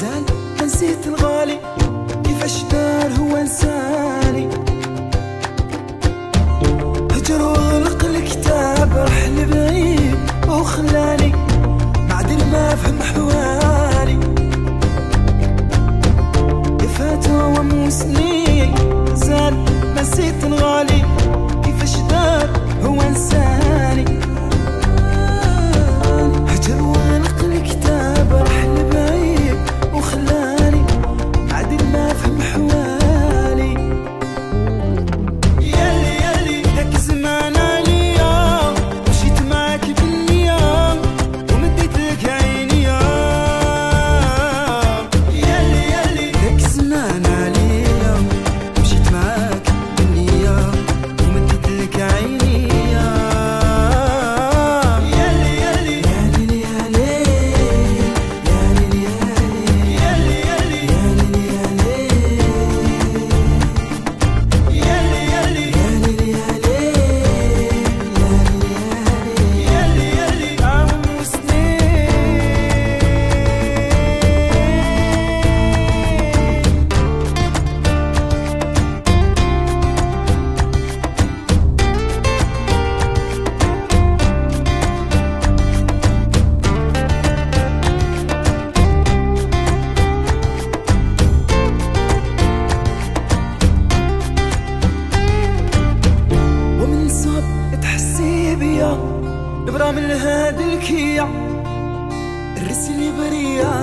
زال نسيت الغالي كيفاش دار هو نساني هجر وغلق الكتاب راح لبعيد وخلاني. معدن ما فهم حوالي. يفات وموسني زال نسيت الغالي. بيا نبرا من هاد الكيع الرسل بريا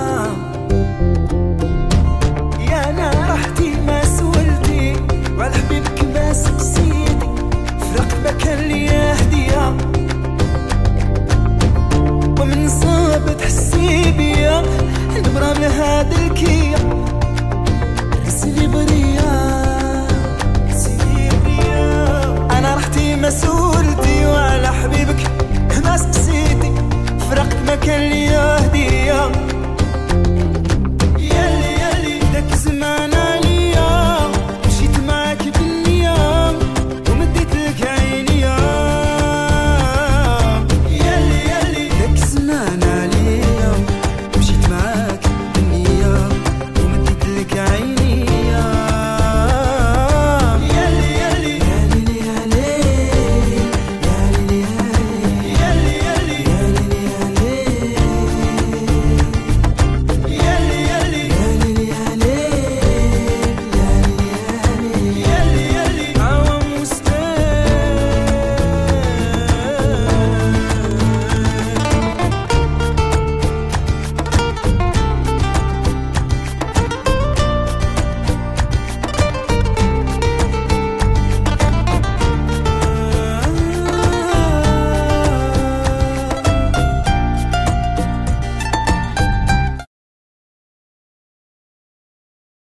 يا أنا رحتي ما سولتي وعلى حبيبك ما سقسيتي فرق ما كان لي هدية. ومن صاب تحسي بيا نبرا من هاد الكيع. la calidad